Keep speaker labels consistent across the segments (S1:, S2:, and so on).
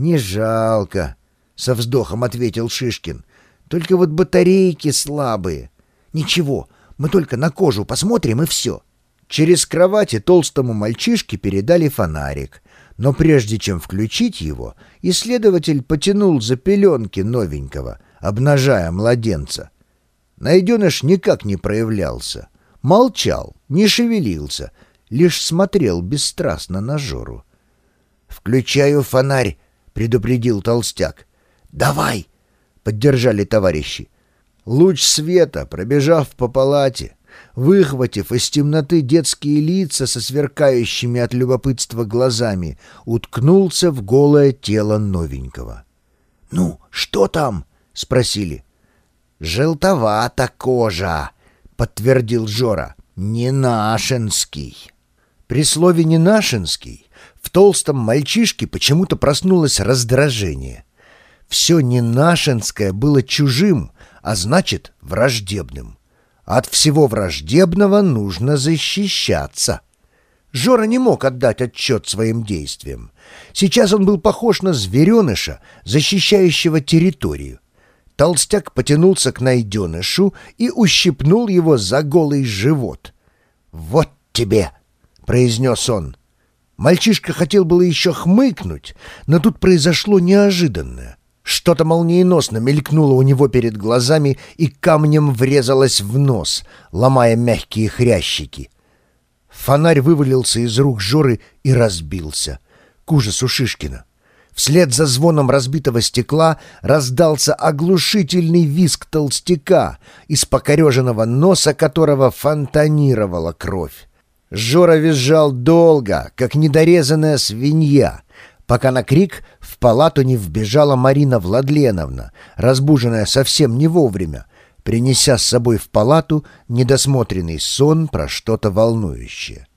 S1: «Не жалко», — со вздохом ответил Шишкин. «Только вот батарейки слабые. Ничего, мы только на кожу посмотрим и все». Через кровати толстому мальчишке передали фонарик, но прежде чем включить его, исследователь потянул за пеленки новенького, обнажая младенца. Найденыш никак не проявлялся, молчал, не шевелился, лишь смотрел бесстрастно на Жору. «Включаю фонарь», — предупредил толстяк. «Давай!» — поддержали товарищи. Луч света, пробежав по палате, выхватив из темноты детские лица со сверкающими от любопытства глазами, уткнулся в голое тело новенького. «Ну, что там?» — спросили. «Желтовата кожа», — подтвердил Жора. «Не нашинский». При слове «не нашинский» в толстом мальчишке почему-то проснулось раздражение. Все ненашинское было чужим, а значит, враждебным. От всего враждебного нужно защищаться. Жора не мог отдать отчет своим действиям. Сейчас он был похож на звереныша, защищающего территорию. Толстяк потянулся к найденышу и ущипнул его за голый живот. «Вот тебе!» — произнес он. Мальчишка хотел было еще хмыкнуть, но тут произошло неожиданное. Что-то молниеносно мелькнуло у него перед глазами и камнем врезалось в нос, ломая мягкие хрящики. Фонарь вывалился из рук Жоры и разбился. К ужасу Шишкина. Вслед за звоном разбитого стекла раздался оглушительный визг толстяка, из покореженного носа которого фонтанировала кровь. Жора визжал долго, как недорезанная свинья, пока на крик в палату не вбежала Марина Владленовна, разбуженная совсем не вовремя, принеся с собой в палату недосмотренный сон про что-то волнующее.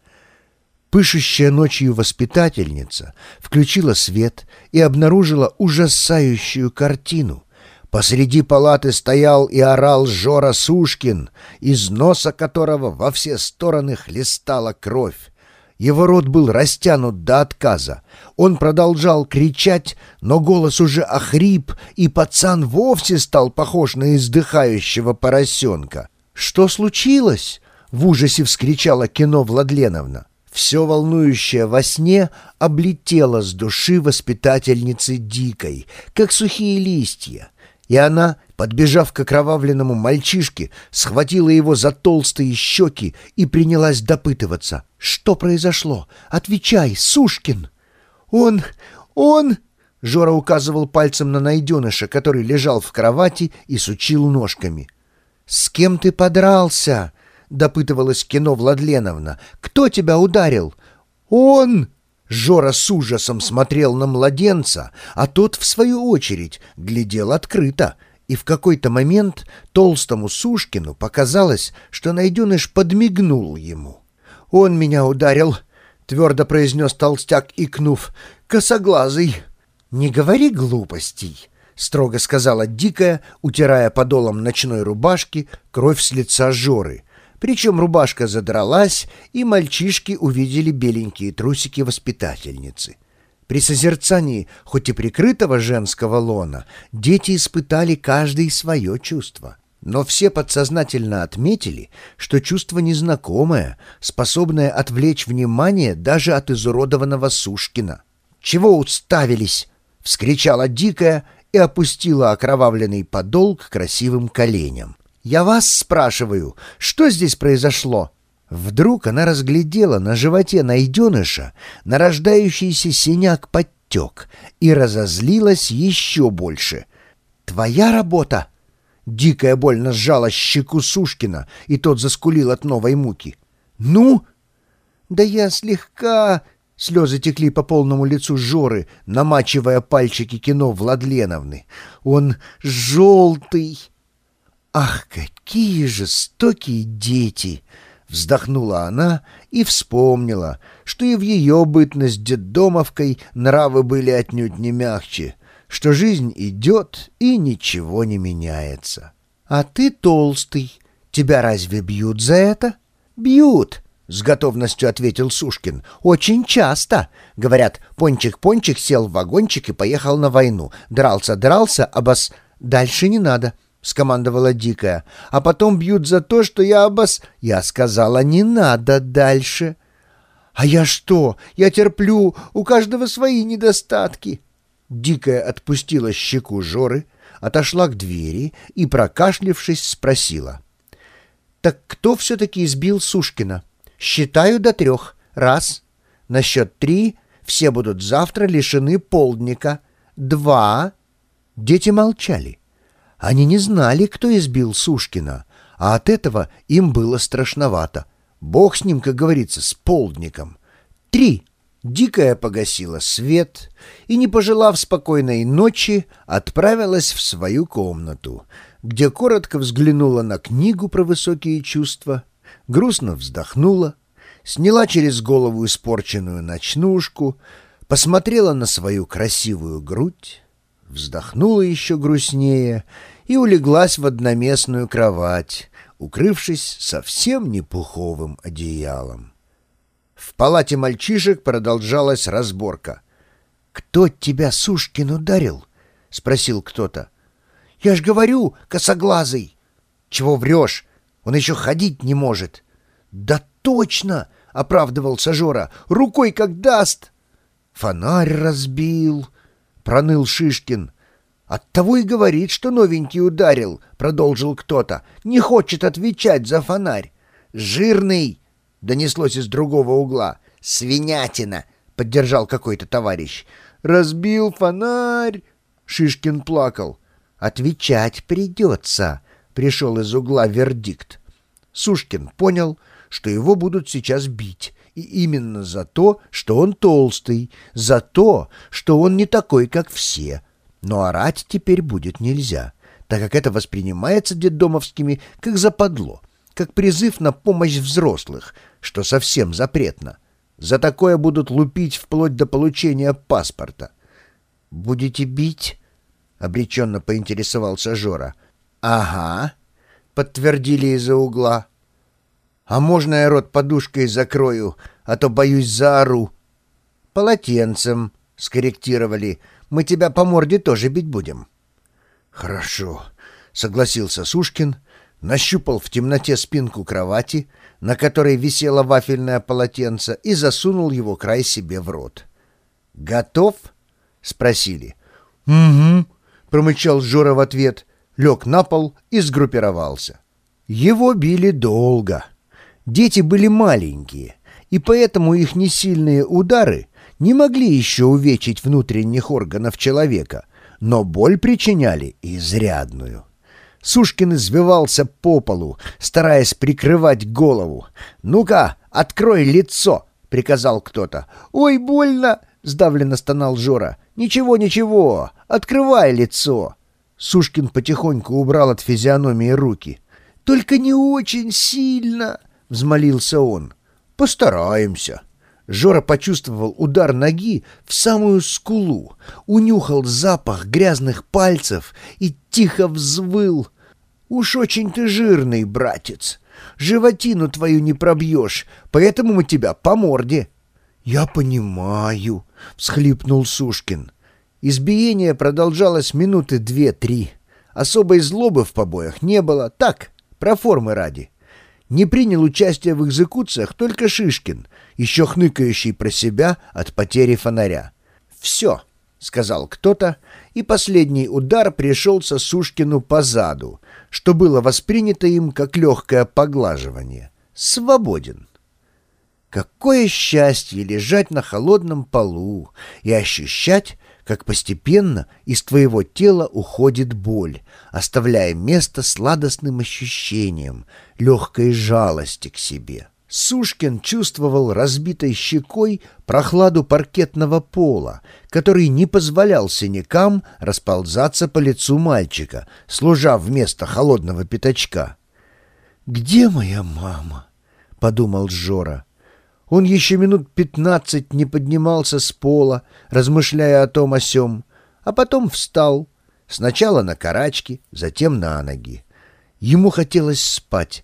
S1: Пышущая ночью воспитательница включила свет и обнаружила ужасающую картину. Посреди палаты стоял и орал Жора Сушкин, из носа которого во все стороны хлестала кровь. Его рот был растянут до отказа. Он продолжал кричать, но голос уже охрип, и пацан вовсе стал похож на издыхающего поросенка. «Что случилось?» — в ужасе вскричала кино Владленовна. Все волнующее во сне облетело с души воспитательницы дикой, как сухие листья. И она, подбежав к окровавленному мальчишке, схватила его за толстые щеки и принялась допытываться. «Что произошло? Отвечай, Сушкин!» «Он... он...» Жора указывал пальцем на найденыша, который лежал в кровати и сучил ножками. «С кем ты подрался?» — допытывалась кино Владленовна. «Кто тебя ударил?» «Он!» Жора с ужасом смотрел на младенца, а тот, в свою очередь, глядел открыто. И в какой-то момент толстому Сушкину показалось, что найденыш подмигнул ему. «Он меня ударил», — твердо произнес толстяк, икнув. «Косоглазый». «Не говори глупостей», — строго сказала Дикая, утирая подолом ночной рубашки кровь с лица Жоры — причем рубашка задралась, и мальчишки увидели беленькие трусики воспитательницы. При созерцании, хоть и прикрытого женского лона, дети испытали каждый свое чувство. Но все подсознательно отметили, что чувство незнакомое, способное отвлечь внимание даже от изуродованного Сушкина. «Чего уставились?» — вскричала Дикая и опустила окровавленный подол к красивым коленям. «Я вас спрашиваю, что здесь произошло?» Вдруг она разглядела на животе найденыша нарождающийся синяк-подтек и разозлилась еще больше. «Твоя работа?» Дикая больно сжала щеку Сушкина, и тот заскулил от новой муки. «Ну?» «Да я слегка...» Слезы текли по полному лицу Жоры, намачивая пальчики кино Владленовны. «Он желтый!» «Ах, какие жестокие дети!» Вздохнула она и вспомнила, что и в ее бытность детдомовкой нравы были отнюдь не мягче, что жизнь идет и ничего не меняется. «А ты толстый. Тебя разве бьют за это?» «Бьют!» — с готовностью ответил Сушкин. «Очень часто. Говорят, Пончик-Пончик сел в вагончик и поехал на войну. Дрался-дрался, обос... Дальше не надо», — скомандовала Дикая. «А потом бьют за то, что я обос...» Я сказала, не надо дальше. «А я что? Я терплю. У каждого свои недостатки». Дикая отпустила щеку Жоры, отошла к двери и, прокашлившись, спросила. «Так кто все-таки избил Сушкина? Считаю до трех. Раз. На счет три все будут завтра лишены полдника. Два». Дети молчали. Они не знали, кто избил Сушкина, а от этого им было страшновато. Бог с ним, как говорится, с полдником. Три. Дикая погасила свет и, не пожелав спокойной ночи, отправилась в свою комнату, где коротко взглянула на книгу про высокие чувства, грустно вздохнула, сняла через голову испорченную ночнушку, посмотрела на свою красивую грудь, вздохнула еще грустнее и улеглась в одноместную кровать, укрывшись совсем не пуховым одеялом. В палате мальчишек продолжалась разборка. «Кто тебя, Сушкин, ударил?» — спросил кто-то. «Я ж говорю, косоглазый!» «Чего врешь? Он еще ходить не может!» «Да точно!» — оправдывался Жора. «Рукой как даст!» «Фонарь разбил!» — проныл Шишкин. «Оттого и говорит, что новенький ударил», — продолжил кто-то. «Не хочет отвечать за фонарь». «Жирный!» донеслось из другого угла. «Свинятина!» — поддержал какой-то товарищ. «Разбил фонарь!» — Шишкин плакал. «Отвечать придется!» — пришел из угла вердикт. Сушкин понял, что его будут сейчас бить, и именно за то, что он толстый, за то, что он не такой, как все. Но орать теперь будет нельзя, так как это воспринимается детдомовскими как западло — как призыв на помощь взрослых, что совсем запретно. За такое будут лупить вплоть до получения паспорта. «Будете бить?» — обреченно поинтересовался Жора. «Ага», — подтвердили из-за угла. «А можно я рот подушкой закрою, а то боюсь заору?» «Полотенцем», — скорректировали. «Мы тебя по морде тоже бить будем». «Хорошо», — согласился Сушкин, нащупал в темноте спинку кровати, на которой висело вафельное полотенце, и засунул его край себе в рот. «Готов?» — спросили. «Угу», — промычал Жора в ответ, лег на пол и сгруппировался. Его били долго. Дети были маленькие, и поэтому их несильные удары не могли еще увечить внутренних органов человека, но боль причиняли изрядную. Сушкин извивался по полу, стараясь прикрывать голову. «Ну-ка, открой лицо!» — приказал кто-то. «Ой, больно!» — сдавленно стонал Жора. «Ничего, ничего! Открывай лицо!» Сушкин потихоньку убрал от физиономии руки. «Только не очень сильно!» — взмолился он. «Постараемся!» Жора почувствовал удар ноги в самую скулу, унюхал запах грязных пальцев и тихо взвыл. «Уж очень ты жирный, братец. Животину твою не пробьешь, поэтому мы тебя по морде». «Я понимаю», — всхлипнул Сушкин. Избиение продолжалось минуты две-три. Особой злобы в побоях не было. Так, про формы ради. Не принял участие в экзекуциях только Шишкин, еще хныкающий про себя от потери фонаря. «Все», — сказал кто-то, и последний удар пришелся Сушкину по заду, что было воспринято им как легкое поглаживание. «Свободен». Какое счастье лежать на холодном полу и ощущать, как постепенно из твоего тела уходит боль, оставляя место сладостным ощущениям, легкой жалости к себе. Сушкин чувствовал разбитой щекой прохладу паркетного пола, который не позволял синякам расползаться по лицу мальчика, служа вместо холодного пятачка. «Где моя мама?» — подумал Жора. Он еще минут пятнадцать не поднимался с пола, размышляя о том о сём, а потом встал, сначала на карачки, затем на ноги. Ему хотелось спать,